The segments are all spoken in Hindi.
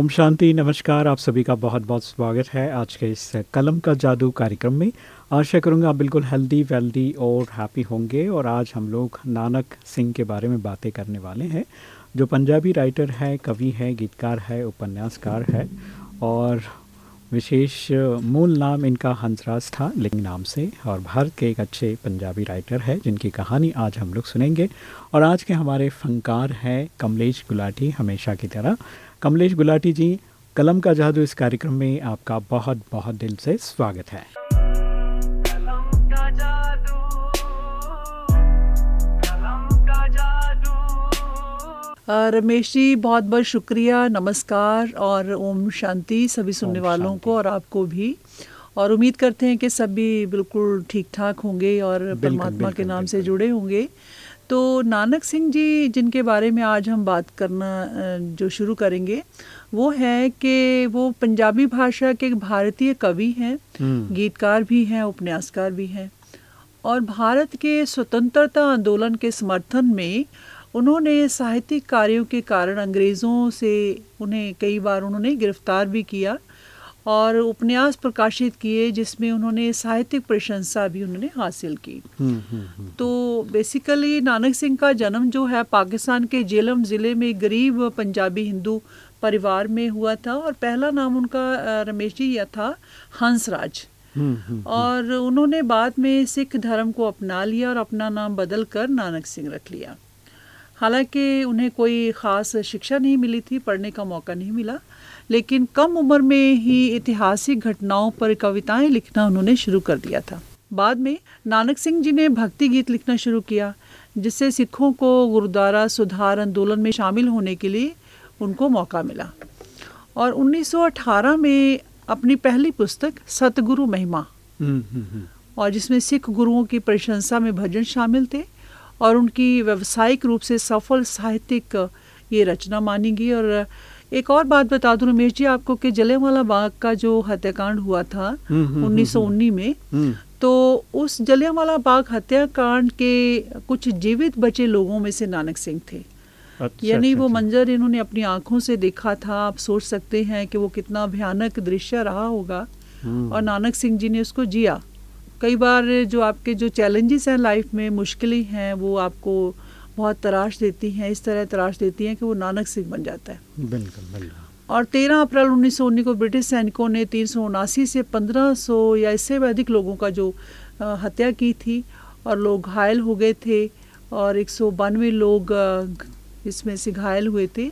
ओम शांति, नमस्कार, आप सभी का बहुत बहुत स्वागत है आज के इस कलम का जादू कार्यक्रम में। आशा करूँगा आप बिल्कुल हेल्दी वेल्दी और हैप्पी होंगे और आज हम लोग नानक सिंह के बारे में बातें करने वाले हैं, जो पंजाबी राइटर है, कवि है, गीतकार है, उपन्यासकार है और विशेष मूल नाम इनका हंसराज था, लिंग नाम से और भारत के एक अच्छे पंजाबी राइटर है, जिनकी कहानी आज हम लोग सुनेंगे। और आज के हमारे फनकार हैं कमलेश गुलाटी, हमेशा की तरह। कमलेश गुलाटी जी कलम का जादू इस कार्यक्रम में आपका बहुत बहुत दिल से स्वागत है। रमेश जी बहुत बहुत शुक्रिया नमस्कार और ओम शांति सभी सुनने वालों को और आपको भी। और उम्मीद करते हैं कि सभी बिल्कुल ठीक ठाक होंगे और परमात्मा के नाम से जुड़े होंगे। तो नानक सिंह जी जिनके बारे में आज हम बात करना जो शुरू करेंगे वो है कि वो पंजाबी भाषा के एक भारतीय कवि हैं हम्म। गीतकार भी हैं उपन्यासकार भी हैं और भारत के स्वतंत्रता आंदोलन के समर्थन में उन्होंने साहित्यिक कार्यों के कारण अंग्रेज़ों से उन्हें कई बार उन्होंने गिरफ़्तार भी किया और उपन्यास प्रकाशित किए जिसमें उन्होंने साहित्यिक प्रशंसा भी उन्होंने हासिल की। हम्म, हम्म, हम्म। तो बेसिकली नानक सिंह का जन्म जो है पाकिस्तान के जेलम ज़िले में गरीब पंजाबी हिंदू परिवार में हुआ था और पहला नाम उनका रमेश जी यह था हंसराज। और उन्होंने बाद में सिख धर्म को अपना लिया और अपना नाम बदल कर नानक सिंह रख लिया। हालाँकि उन्हें कोई ख़ास शिक्षा नहीं मिली थी पढ़ने का मौका नहीं मिला। लेकिन कम उम्र में ही ऐतिहासिक घटनाओं पर कविताएँ लिखना उन्होंने शुरू कर दिया था। बाद में नानक सिंह जी ने भक्ति गीत लिखना शुरू किया जिससे सिखों को गुरुद्वारा सुधार आंदोलन में शामिल होने के लिए उनको मौका मिला। और 1918 में अपनी पहली पुस्तक सतगुरु महिमा। हम्म, हम्म, हम्म। और जिसमें सिख गुरुओं की प्रशंसा में भजन शामिल थे और उनकी व्यावसायिक रूप से सफल साहित्यिक ये रचना मानी गई और एक और बात बता दूँ रमेश जी आपको कि जलियांवाला बाग का जो हत्याकांड हुआ था हम्म, हम्म, हम्म, उन्नीस में तो उस जलियांवाला बाग हत्याकांड के कुछ जीवित बचे लोगों में से नानक सिंह थे। अच्छा, यानी अच्छा, वो अच्छा। मंजर इन्होंने अपनी आँखों से देखा था। आप सोच सकते हैं कि वो कितना भयानक दृश्य रहा होगा। और नानक सिंह जी ने उसको जिया। कई बार जो आपके जो चैलेंजेस हैं लाइफ में मुश्किलें हैं वो आपको बहुत तराश देती हैं इस तरह तराश देती हैं कि वो नानक सिंह बन जाता है। बिल्कुल बिल्कुल। और 13 अप्रैल उन्नीस सौ उन्नीस को ब्रिटिश सैनिकों ने तीन सौ उनासी से 1500 या इससे भी अधिक लोगों का जो हत्या की थी और लोग घायल हो गए थे और एक सौ बानवे लोग इसमें से घायल हुए थे।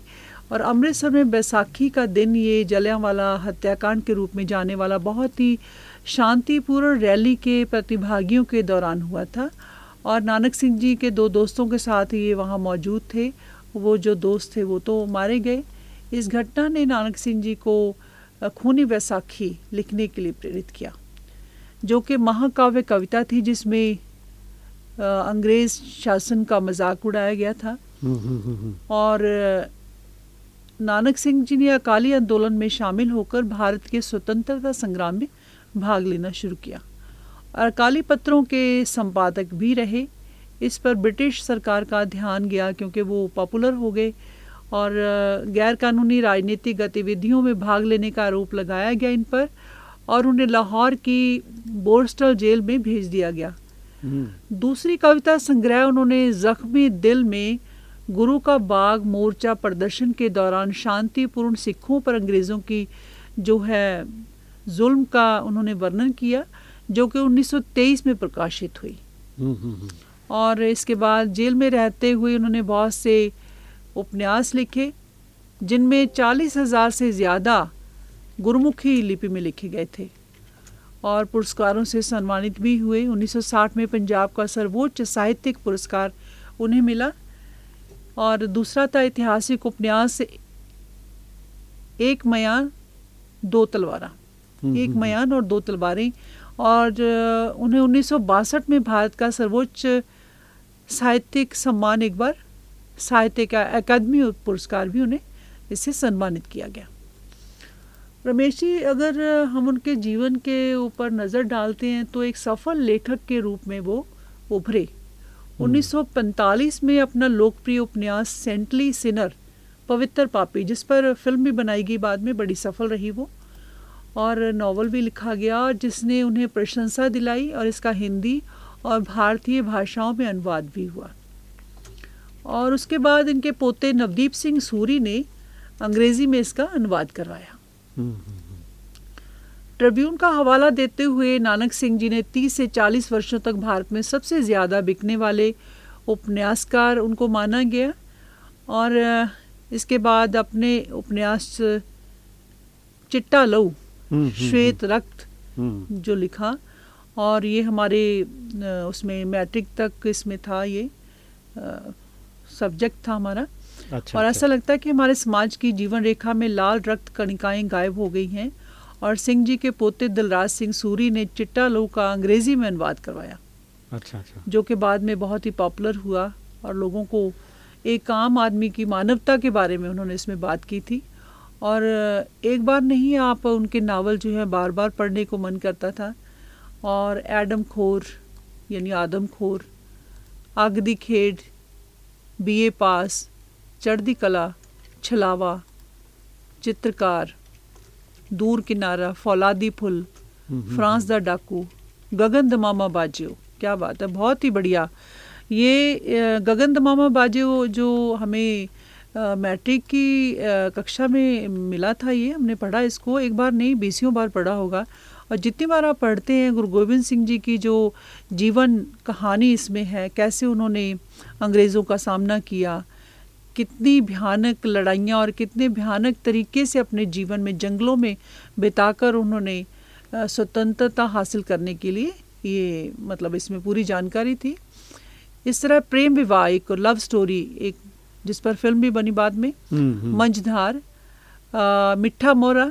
और अमृतसर में बैसाखी का दिन ये जलियांवाला हत्याकांड के रूप में जाने वाला बहुत ही शांतिपूर्ण रैली के प्रतिभागियों के दौरान हुआ था। और नानक सिंह जी के दो दोस्तों के साथ ये वहाँ मौजूद थे। वो जो दोस्त थे वो तो मारे गए। इस घटना ने नानक सिंह जी को खूनी बैसाखी लिखने के लिए प्रेरित किया जो कि महाकाव्य कविता थी जिसमें अंग्रेज़ शासन का मज़ाक उड़ाया गया था। हम्म, हम्म, हम्म, और नानक सिंह जी ने अकाली आंदोलन में शामिल होकर भारत के स्वतंत्रता संग्राम में भाग लेना शुरू किया। अकाली पत्रों के संपादक भी रहे। इस पर ब्रिटिश सरकार का ध्यान गया क्योंकि वो पॉपुलर हो गए और गैर कानूनी राजनीतिक गतिविधियों में भाग लेने का आरोप लगाया गया इन पर और उन्हें लाहौर की बोर्स्टल जेल में भेज दिया गया। हम्म। दूसरी कविता संग्रह उन्होंने जख्मी दिल में गुरु का बाग मोर्चा प्रदर्शन के दौरान शांतिपूर्ण सिखों पर अंग्रेज़ों की जो है जुल्म का उन्होंने वर्णन किया। जो कि 1923 में प्रकाशित हुई। हम्म, हम्म, हम्म। और इसके बाद जेल में रहते हुए उन्होंने बहुत से उपन्यास लिखे जिनमें चालीस हज़ार से ज़्यादा गुरुमुखी लिपि में लिखे गए थे। और पुरस्कारों से सम्मानित भी हुए। 1960 में पंजाब का सर्वोच्च साहित्यिक पुरस्कार उन्हें मिला। और दूसरा था ऐतिहासिक उपन्यास एक मयान दो तलवारा। एक मयान और दो तलवारें। और उन्हें उन्नीस सौ बासठ में भारत का सर्वोच्च साहित्यिक सम्मान एक बार साहित्य का अकादमी पुरस्कार भी उन्हें इससे सम्मानित किया गया। रमेश जी अगर हम उनके जीवन के ऊपर नज़र डालते हैं तो एक सफल लेखक के रूप में वो उभरे। 1945 हम्म। में अपना लोकप्रिय उपन्यास सेंटली सिनर पवित्र पापी जिस पर फ़िल्म भी बनाई गई बाद में बड़ी सफल रही वो। और नावल भी लिखा गया और जिसने उन्हें प्रशंसा दिलाई और इसका हिंदी और भारतीय भाषाओं में अनुवाद भी हुआ और उसके बाद इनके पोते नवदीप सिंह सूरी ने अंग्रेज़ी में इसका अनुवाद करवाया। ट्रिब्यून का हवाला देते हुए नानक सिंह जी ने 30 से 40 वर्षों तक भारत में सबसे ज़्यादा बिकने वाले उपन्यासकार उनको माना गया और इसके बाद अपने उपन्यास चिट्टा लऊ श्वेत रक्त जो लिखा और ये हमारे उसमें मैट्रिक तक इसमें था ये सब्जेक्ट था हमारा। अच्छा, और ऐसा अच्छा। लगता है कि हमारे समाज की जीवन रेखा में लाल रक्त कणिकाएँ गायब हो गई हैं और सिंह जी के पोते दिलराज सिंह सूरी ने चिट्टा लो का अंग्रेज़ी में अनुवाद करवाया। अच्छा अच्छा। जो कि बाद में बहुत ही पॉपुलर हुआ और लोगों को एक आम आदमी की मानवता के बारे में उन्होंने इसमें बात की थी। और एक बार नहीं आप उनके नावल जो है बार बार पढ़ने को मन करता था। और एडम खोर यानी आदम खोर आगदी खेड बीए पास चढ़दी कला छलावा चित्रकार दूर किनारा फौलादी फुल फ्रांस द डाकू गगन दमामा बाजियो क्या बात है बहुत ही बढ़िया। ये गगन दमामा बाजियो जो हमें मैट्रिक की कक्षा में मिला था ये, हमने पढ़ा इसको। एक बार नहीं, बीसियों बार पढ़ा होगा। और जितनी बार आप पढ़ते हैं, गुरु गोविंद सिंह जी की जो जीवन कहानी इसमें है, कैसे उन्होंने अंग्रेज़ों का सामना किया, कितनी भयानक लड़ाइयाँ और कितने भयानक तरीके से अपने जीवन में, जंगलों में बिताकर उन्होंने स्वतंत्रता हासिल करने के लिए ये मतलब इसमें पूरी जानकारी थी। इस तरह प्रेम विवाह, एक लव स्टोरी, एक जिस पर फ़िल्म भी बनी बाद में। हम्म, हम्म। मंझधार मिठा मोरा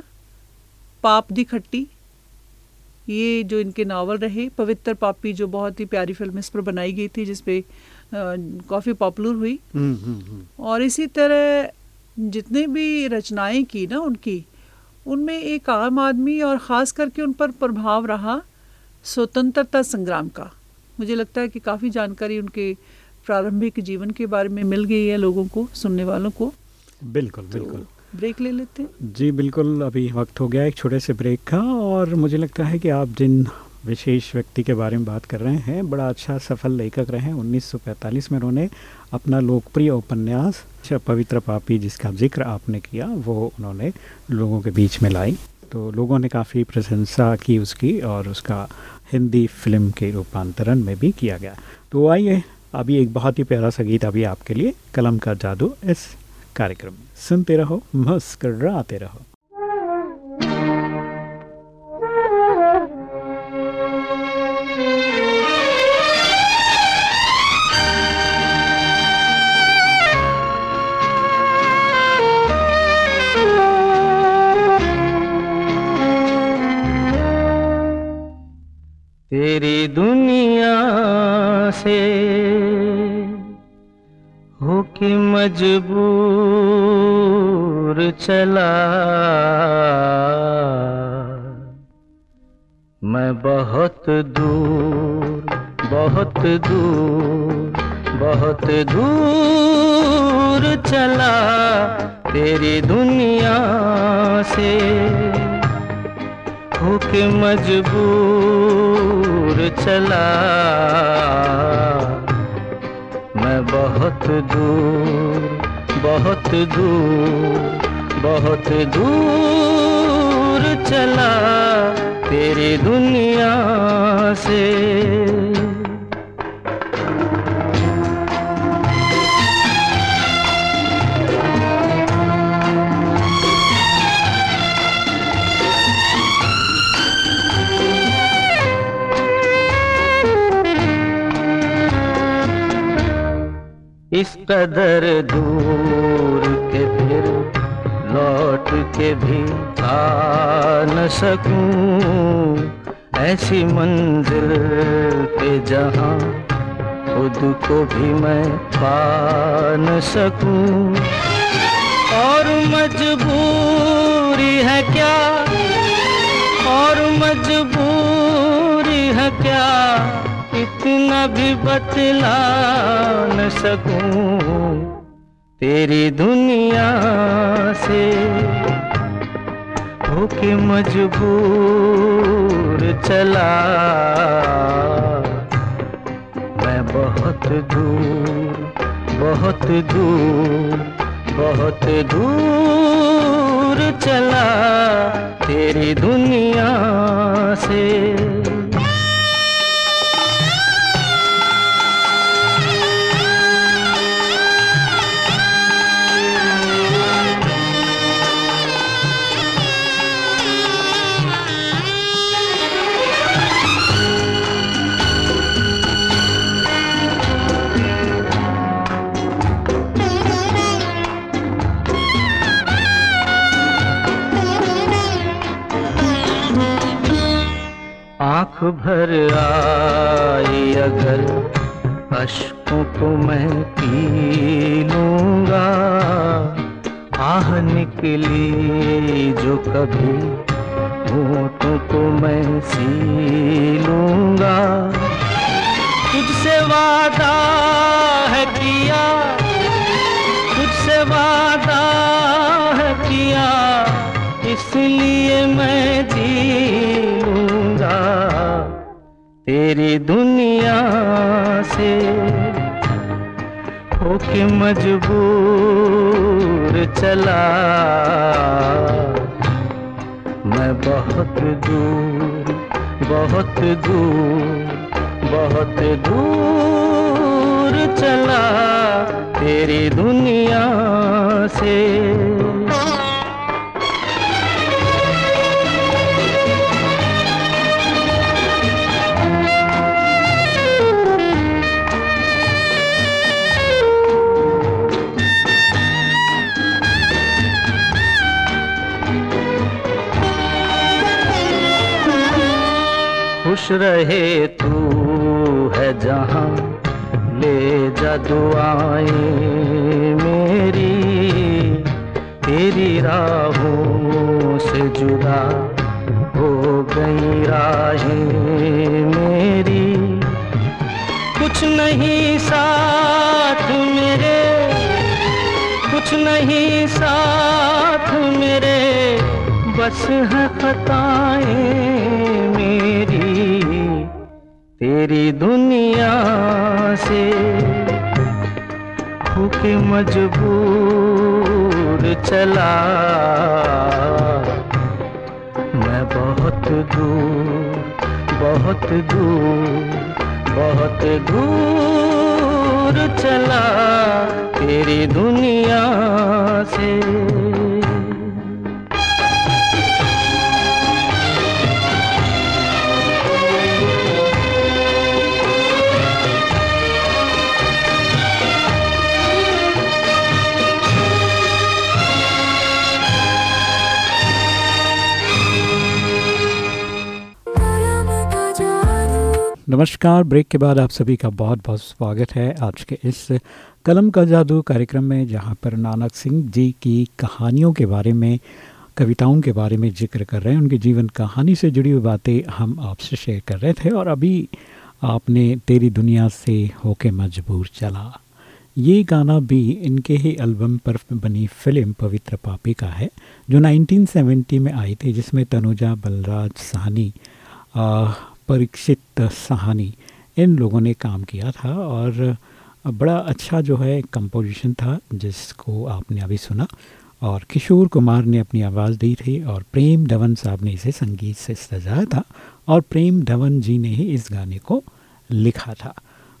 पाप दी खट्टी। ये जो इनके नावल रहे पवित्र पापी जो बहुत ही प्यारी फ़िल्म इस पर बनाई गई थी जिसपे काफ़ी पॉपुलर हुई। हम्म, और इसी तरह जितने भी रचनाएँ की ना उनकी उनमें एक आम आदमी और ख़ास करके उन पर प्रभाव रहा स्वतंत्रता संग्राम का। मुझे लगता है कि काफ़ी जानकारी उनके प्रारंभिक जीवन के बारे में मिल गई है लोगों को सुनने वालों को। बिल्कुल तो बिल्कुल। ब्रेक ले लेते हैं। जी बिल्कुल अभी वक्त हो गया एक छोटे से ब्रेक का और मुझे लगता है कि आप जिन विशेष व्यक्ति के बारे में बात कर रहे हैं बड़ा अच्छा सफल लेखक रहे हैं। 1945 में उन्होंने अपना लोकप्रिय उपन्यास अच्छा, पवित्र पापी जिसका ज़िक्र आपने किया वो उन्होंने लोगों के बीच में लाई। तो लोगों ने काफ़ी प्रशंसा की उसकी और उसका हिंदी फ़िल्म के रूपांतरण में भी किया गया। तो आइए अभी एक बहुत ही प्यारा सा गीत अभी आपके लिए, कलम का जादू, इस कार्यक्रम में। सुनते रहो, मुस्कराते रहो। तेरी दुनिया से होके मजबूर चला। मैं बहुत दूर बहुत दूर बहुत दूर चला तेरी दुनिया से। होके मजबूर चला। मैं बहुत दूर बहुत दूर बहुत दूर चला तेरी दुनिया से। इस कदर दूर के फिर लौट के भी आ न सकूँ। ऐसी मंजिल पे जहाँ खुद को भी मैं पा न सकूँ। और मजबूरी है क्या? और मजबूरी है क्या? इतना भी बतला न सकूँ तेरी दुनिया से। होके मजबूर चला। मैं बहुत दूर बहुत दूर बहुत दूर चला तेरी दुनिया से। आँख भर आई अगर अश्कों को मैं पी लूँगा। आह निकली जो कभी होठों को मैं सी लूँगा। तुझसे वादा दुनिया से होके मजबूर चला। मैं बहुत दूर बहुत दूर बहुत दूर चला। तेरी दुनिया से खुश रहे तू है जहाँ। ले जा दुआएँ मेरी। तेरी राहों से जुदा हो गई राहें मेरी। कुछ नहीं साथ मेरे, कुछ नहीं साथ मेरे। बस है खताएँ मेरी, तेरी दुनिया से। होके मजबूर चला, मैं बहुत दूर बहुत दूर बहुत दूर चला तेरी दुनिया से। नमस्कार। ब्रेक के बाद आप सभी का बहुत बहुत स्वागत है आज के इस कलम का जादू कार्यक्रम में, जहाँ पर नानक सिंह जी की कहानियों के बारे में, कविताओं के बारे में ज़िक्र कर रहे हैं। उनकी जीवन कहानी से जुड़ी हुई बातें हम आपसे शेयर कर रहे थे और अभी आपने तेरी दुनिया से होके मजबूर चला। ये गाना भी इनके ही एल्बम पर बनी फ़िल्म पवित्र पापी का है, जो 1970 में आई थी, जिसमें तनुजा बलराज साहनी परीक्षित सहानी। इन लोगों ने काम किया था और बड़ा अच्छा जो है कंपोजिशन था, जिसको आपने अभी सुना। और किशोर कुमार ने अपनी आवाज़ दी थी और प्रेम धवन साहब ने इसे संगीत से सजाया था और प्रेम धवन जी ने ही इस गाने को लिखा था।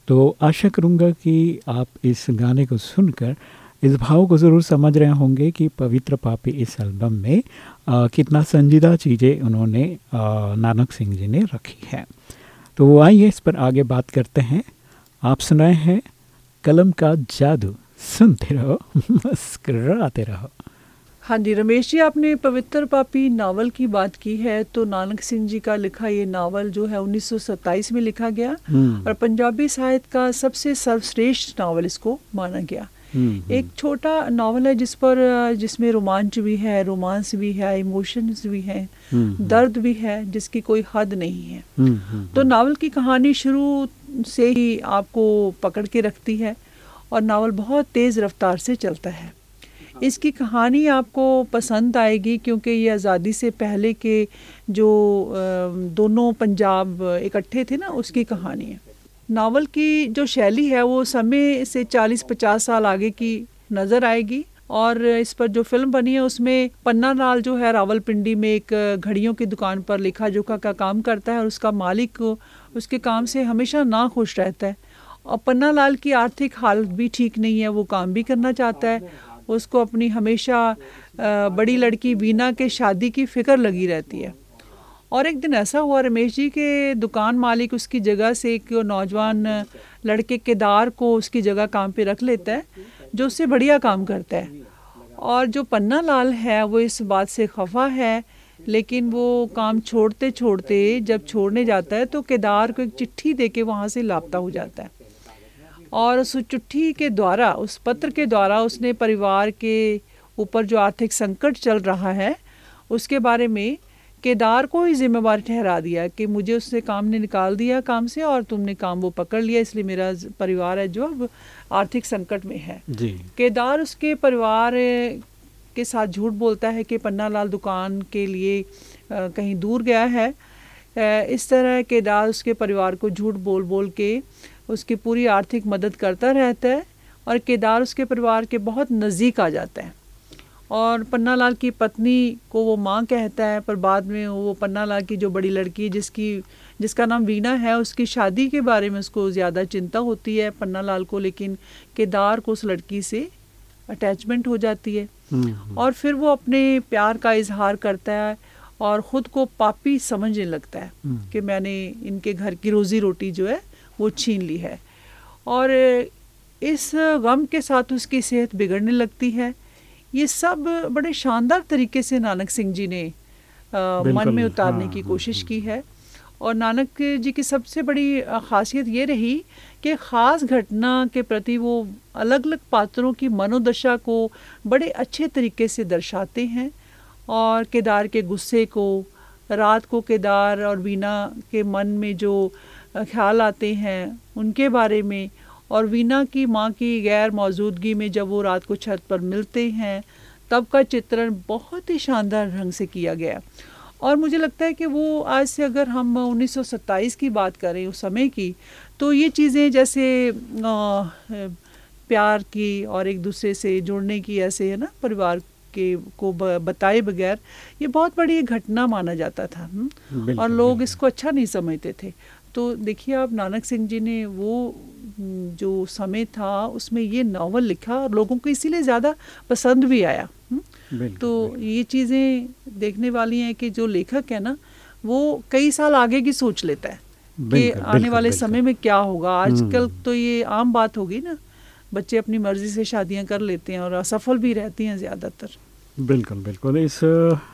तो आशा करूँगा कि आप इस गाने को सुनकर इस भाव को ज़रूर समझ रहे होंगे कि पवित्र पापी इस एल्बम में आ, कितना संजीदा चीज़ें उन्होंने नानक सिंह जी ने रखी है। तो आइए इस पर आगे बात करते हैं। आप सुनाए हैं कलम का जादू। सुनते रहो मुस्कराते रहो। हाँ जी रमेश जी आपने पवित्र पापी नावल की बात की है तो नानक सिंह जी का लिखा ये नावल जो है 1927 में लिखा गया और पंजाबी साहित्य का सबसे सर्वश्रेष्ठ नावल इसको माना गया। एक छोटा नावल है जिस पर जिसमें रोमांच भी है रोमांस भी है इमोशंस भी है दर्द भी है जिसकी कोई हद नहीं है। तो नावल की कहानी शुरू से ही आपको पकड़ के रखती है और नावल बहुत तेज़ रफ्तार से चलता है। इसकी कहानी आपको पसंद आएगी क्योंकि ये आज़ादी से पहले के जो दोनों पंजाब इकट्ठे थे ना उसकी कहानी है। नावल की जो शैली है, वो समय से 40-50 साल आगे की नज़र आएगी और इस पर जो फ़िल्म बनी है, उसमें पन्ना लाल जो है, रावलपिंडी में एक घड़ियों की दुकान पर लिखा जोखा का काम करता है और उसका मालिक उसके काम से हमेशा ना खुश रहता है। और पन्ना लाल की आर्थिक हालत भी ठीक नहीं है, वो काम भी करना चाहता है। उसको अपनी हमेशा बड़ी लड़की बीना के शादी की फ़िक्र लगी रहती है। और एक दिन ऐसा हुआ, रमेश जी, के दुकान मालिक उसकी जगह से एक नौजवान लड़के केदार को उसकी जगह काम पे रख लेता है, जो उससे बढ़िया काम करता है। और जो पन्ना लाल है, वो इस बात से खफा है, लेकिन वो काम छोड़ते छोड़ते जब छोड़ने जाता है तो केदार को एक चिट्ठी दे के वहाँ से लापता हो जाता है। और उस चिट्ठी के द्वारा, उस पत्र के द्वारा उसने परिवार के ऊपर जो आर्थिक संकट चल रहा है, उसके बारे में केदार को ही जिम्मेवार ठहरा दिया कि मुझे उससे काम ने निकाल दिया काम से और तुमने काम वो पकड़ लिया इसलिए मेरा परिवार है जो अब आर्थिक संकट में है। जी। केदार उसके परिवार के साथ झूठ बोलता है कि पन्ना लाल दुकान के लिए कहीं दूर गया है। इस तरह केदार उसके परिवार को झूठ बोल बोल के उसकी पूरी आर्थिक मदद करता रहता है और केदार उसके परिवार के बहुत नज़दीक आ जाता है। और पन्ना लाल की पत्नी को वो माँ कहता है पर बाद में वो पन्ना लाल की जो बड़ी लड़की है जिसकी जिसका नाम वीणा है उसकी शादी के बारे में उसको ज़्यादा चिंता होती है पन्ना लाल को लेकिन केदार को उस लड़की से अटैचमेंट हो जाती है हम्म। और फिर वो अपने प्यार का इजहार करता है और ख़ुद को पापी समझने लगता है हम्म। कि मैंने इनके घर की रोज़ी रोटी जो है वो छीन ली है और इस गम के साथ उसकी सेहत बिगड़ने लगती है ये सब बड़े शानदार तरीके से नानक सिंह जी ने आ, मन में उतारने हाँ, की हाँ, कोशिश हाँ, की है। और नानक जी की सबसे बड़ी खासियत ये रही कि ख़ास घटना के प्रति वो अलग अलग पात्रों की मनोदशा को बड़े अच्छे तरीके से दर्शाते हैं और केदार के गुस्से को रात को केदार और वीना के मन में जो ख्याल आते हैं उनके बारे में और वीना की माँ की गैर मौजूदगी में जब वो रात को छत पर मिलते हैं तब का चित्रण बहुत ही शानदार ढंग से किया गया। और मुझे लगता है कि वो आज से अगर हम 1927 की बात करें उस समय की तो ये चीज़ें जैसे आ, प्यार की और एक दूसरे से जुड़ने की ऐसे है ना परिवार के को बताए बगैर ये बहुत बड़ी घटना माना जाता था। हम्म? और लोग इसको अच्छा नहीं समझते थे। तो देखिए आप नानक सिंह जी ने वो जो समय था उसमें ये नावल लिखा और लोगों को इसीलिए ज़्यादा पसंद भी आया? तो ये चीज़ें देखने वाली हैं कि जो लेखक है ना वो कई साल आगे की सोच लेता है कि आने वाले समय में क्या होगा आजकल हम्म। तो ये आम बात होगी ना बच्चे अपनी मर्ज़ी से शादियाँ कर लेते हैं और असफल भी रहती हैं ज़्यादातर बिल्कुल बिल्कुल। इस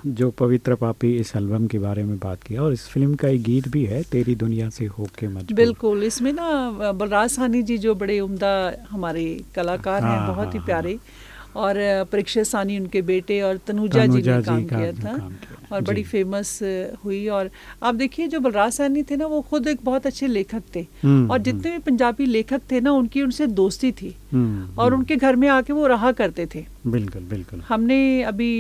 जो पवित्र पापी इस एल्बम के बारे में बात किया और इस फ़िल्म का एक गीत भी है तेरी दुनिया से होके मजबूर। बिल्कुल इसमें ना बलराज सानी जी जो बड़े उम्दा हमारे कलाकार हाँ, हैं बहुत हाँ, ही हाँ, प्यारे। और परीक्षा सानी उनके बेटे और तनुजा, जी ने काम किया था और बड़ी फ़ेमस हुई और आप देखिए जो बलराज सानी थे ना वो खुद एक बहुत अच्छे लेखक थे हम्म, और जितने हम्म। भी पंजाबी लेखक थे ना उनकी उनसे दोस्ती थी हम्म, और उनके घर में आके वो रहा करते थे। बिल्कुल बिल्कुल। हमने अभी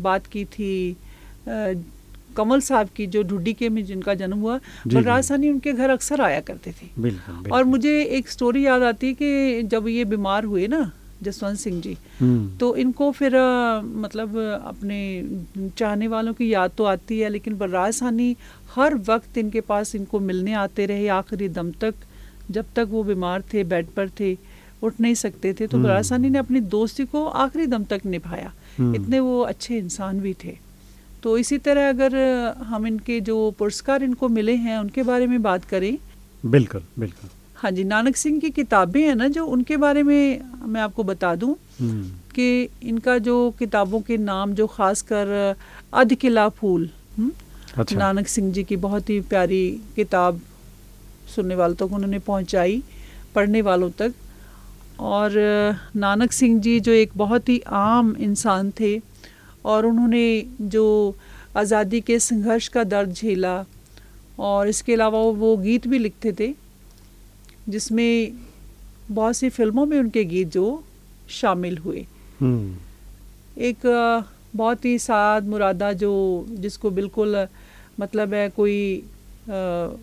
बात की थी कमल साहब की जो ढुड्डी के में जिनका जन्म हुआ बलराज सानी उनके घर अक्सर आया करते थे। बिल्कुल, बिल्कुल। और मुझे एक स्टोरी याद आती है कि जब ये बीमार हुए ना जसवंत सिंह जी हम्म। तो इनको फिर मतलब अपने चाहने वालों की याद तो आती है लेकिन बलराज सानी हर वक्त इनके पास इनको मिलने आते रहे आखिरी दम तक जब तक वो बीमार थे बेड पर थे उठ नहीं सकते थे तो हम्म। बलराज सानी ने अपनी दोस्ती को आखिरी दम तक निभाया हम्म। इतने वो अच्छे इंसान भी थे तो इसी तरह अगर हम इनके जो पुरस्कार इनको मिले हैं उनके बारे में बात करें बिल्कुल बिल्कुल हाँ जी नानक सिंह की किताबें हैं ना जो उनके बारे में मैं आपको बता दूँ हम्म। कि इनका जो किताबों के नाम जो खास कर अध किला फूल हम्म, अच्छा। नानक सिंह जी की बहुत ही प्यारी किताब सुनने वालों तक उन्होंने पहुंचाई पढ़ने वालों तक और नानक सिंह जी जो एक बहुत ही आम इंसान थे और उन्होंने जो आज़ादी के संघर्ष का दर्द झेला और इसके अलावा वो गीत भी लिखते थे जिसमें बहुत सी फ़िल्मों में उनके गीत जो शामिल हुए। हम्म। एक बहुत ही साद मुरादा जो जिसको बिल्कुल मतलब है कोई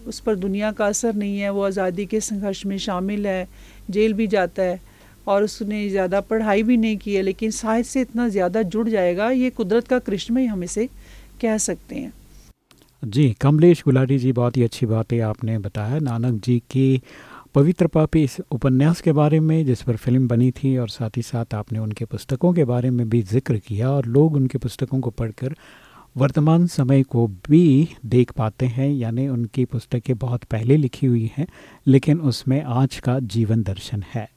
उस पर दुनिया का असर नहीं है वो आज़ादी के संघर्ष में शामिल है जेल भी जाता है और उसने ज़्यादा पढ़ाई भी नहीं की है लेकिन साहित्य से इतना ज़्यादा जुड़ जाएगा ये कुदरत का कृष्ण ही हम इसे कह सकते हैं। जी कमलेश गुलाटी जी बहुत ही अच्छी बात है आपने बताया। नानक जी की पवित्र पापी इस उपन्यास के बारे में, जिस पर फ़िल्म बनी थी और साथ ही साथ आपने उनके पुस्तकों के बारे में भी ज़िक्र किया और लोग उनके पुस्तकों को पढ़कर वर्तमान समय को भी देख पाते हैं, यानी उनकी पुस्तकें बहुत पहले लिखी हुई हैं, लेकिन उसमें आज का जीवन दर्शन है।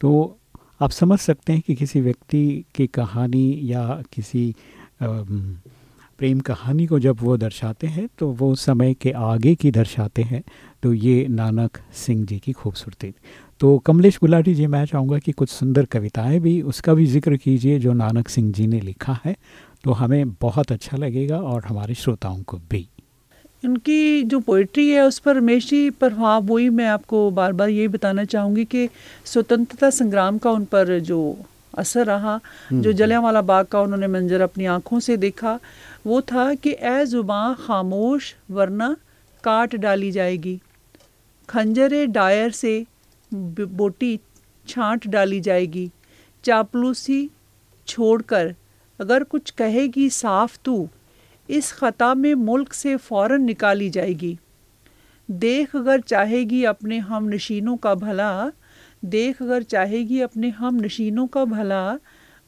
तो आप समझ सकते हैं कि किसी व्यक्ति की कहानी या किसी प्रेम कहानी को जब वो दर्शाते हैं तो वो समय के आगे की दर्शाते हैं। तो ये नानक सिंह जी की खूबसूरती। तो कमलेश गुलाटी जी मैं चाहूँगा कि कुछ सुंदर कविताएँ भी उसका भी ज़िक्र कीजिए जो नानक सिंह जी ने लिखा है। तो हमें बहुत अच्छा लगेगा और हमारे श्रोताओं को भी। उनकी जो पोइट्री है उस पर हमेशी प्रभाव वही मैं आपको बार बार यही बताना चाहूँगी कि स्वतंत्रता संग्राम का उन पर जो असर रहा जो हम्म, जलियांवाला हम्म। बाग का उन्होंने मंजर अपनी आँखों से देखा वो था कि ए ज़ुबाँ खामोश वरना काट डाली जाएगी। खंजरे डायर से बोटी छांट डाली जाएगी। चापलूसी छोड़कर अगर कुछ कहेगी साफ़ तू इस ख़ता में मुल्क से फ़ौर निकाली जाएगी। देख अगर चाहेगी अपने हम नशीनों का भला देख अगर चाहेगी अपने हम नशीनों का भला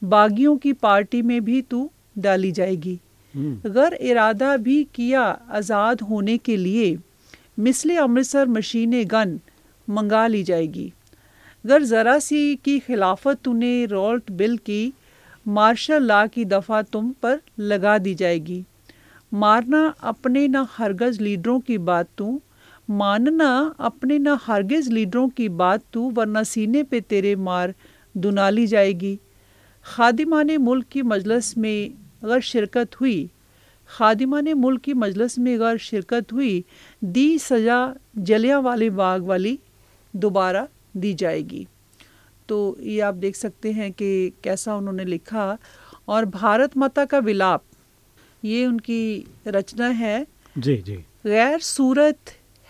बागियों की पार्टी में भी तू डाली जाएगी। हम्म। अगर इरादा भी किया आज़ाद होने के लिए मिसले अमृतसर मशीन गन मंगा ली जाएगी। अगर ज़रा सी की खिलाफत तूने रोल्ट बिल की, मार्शल लॉ की दफ़ा तुम पर लगा दी जाएगी। मारना अपने न हरगज़ लीडरों की बात तू, मानना अपने न हरगज़ लीडरों की बात तू, वरना सीने पे तेरे मार दुनाली जाएगी। खादिमान मुल्क की मजलस में अगर शिरकत हुई खादिमान मुल्क की मजलस में अगर शिरकत हुई दी सज़ा जलिया वाले बाग वाली दोबारा दी जाएगी। तो ये आप देख सकते हैं कि कैसा उन्होंने लिखा और भारत माता का विलाप ये उनकी रचना है। जी जी। गैर सूरत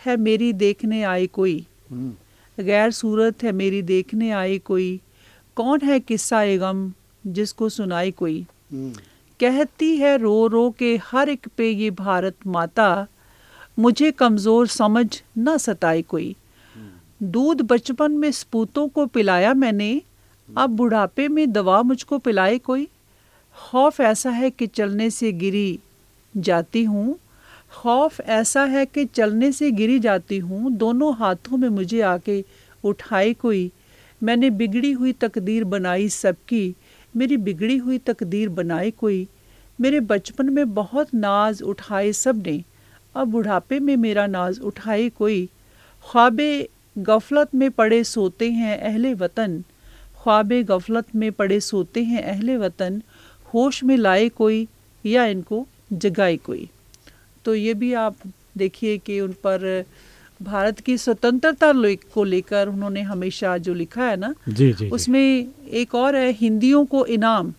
है मेरी देखने आई कोई। हम्म। गैर सूरत है मेरी देखने आई कोई। कौन है किस्सा एगम जिसको सुनाई कोई? हम्म। कहती है रो रो के हर एक पे ये भारत माता, मुझे कमज़ोर समझ न सताए कोई। दूध बचपन में सपूतों को पिलाया मैंने, अब बुढ़ापे में दवा मुझको पिलाए कोई। खौफ ऐसा है कि चलने से गिरी जाती हूँ। खौफ ऐसा है कि चलने से गिरी जाती हूँ। दोनों हाथों में मुझे आके उठाए कोई। मैंने बिगड़ी हुई तकदीर बनाई सबकी। मेरी बिगड़ी हुई तकदीर बनाए कोई। मेरे बचपन में बहुत नाज उठाए सबने अब बुढ़ापे में मेरा नाज उठाए कोई। ख्वाबे गफलत में पड़े सोते हैं अहले वतन। ख्वाब गफलत में पड़े सोते हैं अहले वतन। होश में लाए कोई या इनको जगाए कोई। तो ये भी आप देखिए कि उन पर भारत की स्वतंत्रता को लेकर उन्होंने हमेशा जो लिखा है ना जी, जी, उसमें एक और है हिंदियों को इनाम।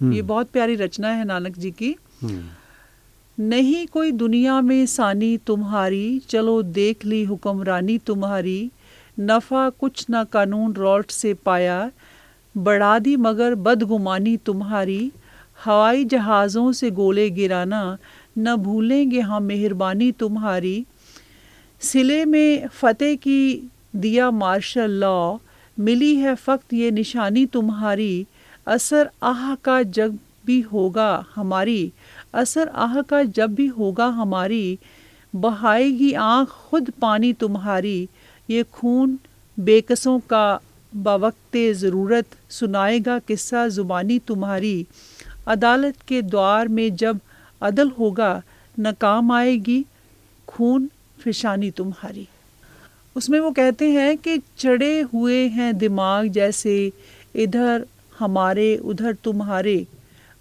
हम्म। ये बहुत प्यारी रचना है नानक जी की। हम्म। नहीं कोई दुनिया में सानी तुम्हारी चलो देख ली हुक्मरानी तुम्हारी। नफ़ा कुछ न कानून रॉल्ट से पाया बढ़ा दी मगर बदगुमानी तुम्हारी। हवाई जहाज़ों से गोले गिराना न भूलेंगे हम मेहरबानी तुम्हारी। सिले में फ़तेह की दिया मार्शल लॉ, मिली है फ़क्त ये निशानी तुम्हारी, असर आह का जब भी होगा हमारी, असर आह का जब भी होगा हमारी, बहाएगी आँख खुद पानी तुम्हारी, ये खून बेकसों का बवक्त ज़रूरत सुनाएगा किस्सा ज़ुबानी तुम्हारी, अदालत के द्वार में जब अदल होगा न काम आएगी, खून फिशानी तुम्हारी। उसमें वो कहते हैं कि चढ़े हुए हैं दिमाग जैसे इधर हमारे उधर तुम्हारे।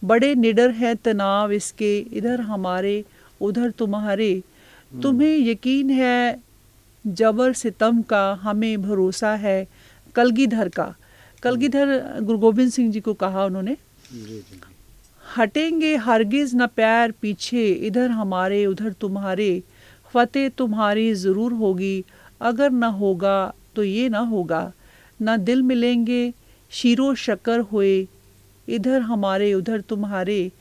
बड़े निडर है तनाव इसके इधर हमारे उधर तुम्हारे। तुम्हें यकीन है जबर सितम का हमें भरोसा है कलगीधर का। कलगीधर गुरु गोविंद सिंह जी को कहा उन्होंने। हटेंगे हरगिज न पैर पीछे इधर हमारे उधर तुम्हारे। फतेह तुम्हारी ज़रूर होगी। अगर न होगा तो ये ना होगा। न दिल मिलेंगे, शीरो शक्कर हुए। इधर हमारे, उधर तुम्हारे।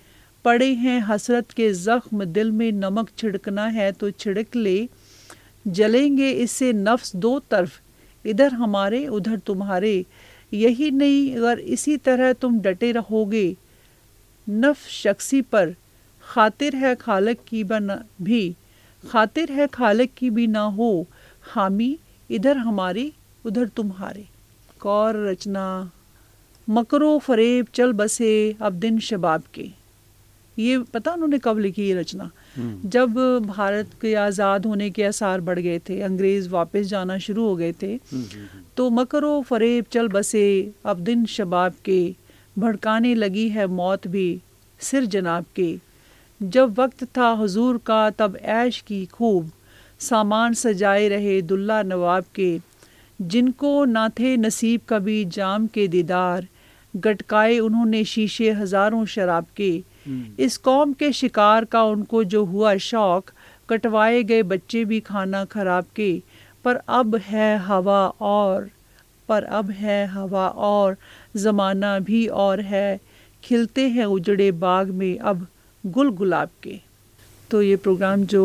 पड़े हैं हसरत के ज़ख्म, दिल में नमक छिड़कना है तो छिड़क ले। जलेंगे इससे नफ्स दो तरफ़, इधर हमारे, उधर तुम्हारे। यही नहीं, अगर इसी तरह तुम डटे रहोगे। नफ शख्सी पर खातिर है खालक की बना भी। खातिर है खालक की भी ना हो हामी इधर हमारी उधर तुम्हारे। कौर रचना मकरो फरेब चल बसे अब दिन शबाब के। ये पता उन्होंने कब लिखी ये रचना? हम्म। जब भारत के आज़ाद होने के आसार बढ़ गए थे अंग्रेज़ वापस जाना शुरू हो गए थे हम्म, हम्म, तो मकरो फरेब चल बसे अब दिन शबाब के भड़काने लगी है मौत भी सिर जनाब के। जब वक्त था हुजूर का तब ऐश की खूब सामान सजाए रहे दुल्ला नवाब के जिनको ना थे नसीब कभी जाम के दीदार। गटकाए उन्होंने शीशे हज़ारों शराब के। हम्म। इस कौम के शिकार का उनको जो हुआ शौक कटवाए गए बच्चे भी खाना खराब के। पर अब है हवा और पर अब है हवा और ज़माना भी और है। खिलते हैं उजड़े बाग में अब गुल गुलाब के। तो ये प्रोग्राम जो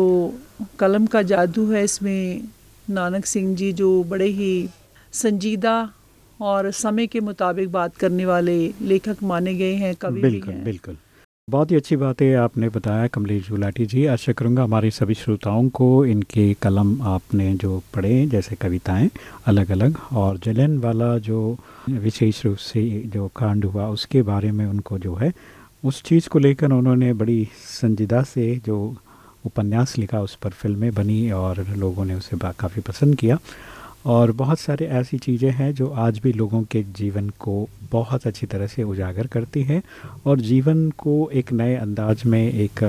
कलम का जादू है इसमें नानक सिंह जी जो बड़े ही संजीदा और समय के मुताबिक बात करने वाले लेखक माने गए हैं कवि बिल्कुल भी हैं। बिल्कुल। बहुत ही अच्छी बात है आपने बताया कमलेश गुलाटी जी। आशा करूँगा हमारे सभी श्रोताओं को इनके कलम आपने जो पढ़े जैसे कविताएँ अलग अलग और जलन वाला जो विशेष रूप से जो कांड हुआ उसके बारे में उनको जो है उस चीज़ को लेकर उन्होंने बड़ी संजीदा से जो उपन्यास लिखा, उस पर फ़िल्में बनी और लोगों ने उसे काफ़ी पसंद किया। और बहुत सारे ऐसी चीज़ें हैं जो आज भी लोगों के जीवन को बहुत अच्छी तरह से उजागर करती हैं और जीवन को एक नए अंदाज में एक,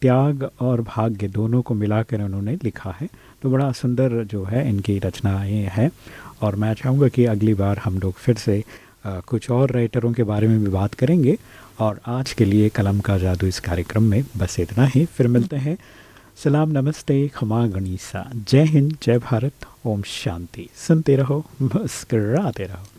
त्याग और भाग्य दोनों को मिलाकर उन्होंने लिखा है। तो बड़ा सुंदर जो है इनकी रचनाएँ हैं और मैं चाहूँगा कि अगली बार हम लोग फिर से कुछ और राइटरों के बारे में भी बात करेंगे और आज के लिए कलम का जादू इस कार्यक्रम में बस इतना ही। फिर मिलते हैं। सलाम, नमस्ते, खमा गणिसा। जय हिंद, जय भारत, ओम शांति। सुनते रहो, मुस्कराते रहो।